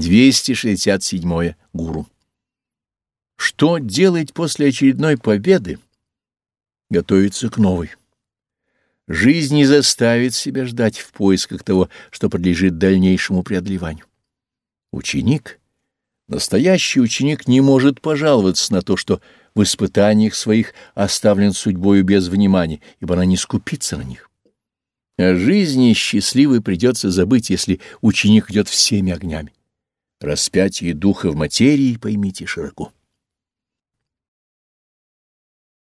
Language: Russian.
267. Гуру. Что делать после очередной победы? Готовиться к новой. Жизнь не заставит себя ждать в поисках того, что подлежит дальнейшему преодолеванию. Ученик, настоящий ученик не может пожаловаться на то, что в испытаниях своих оставлен судьбою без внимания, ибо она не скупится на них. О жизни счастливой придется забыть, если ученик идет всеми огнями. Распятие духа в материи поймите широко.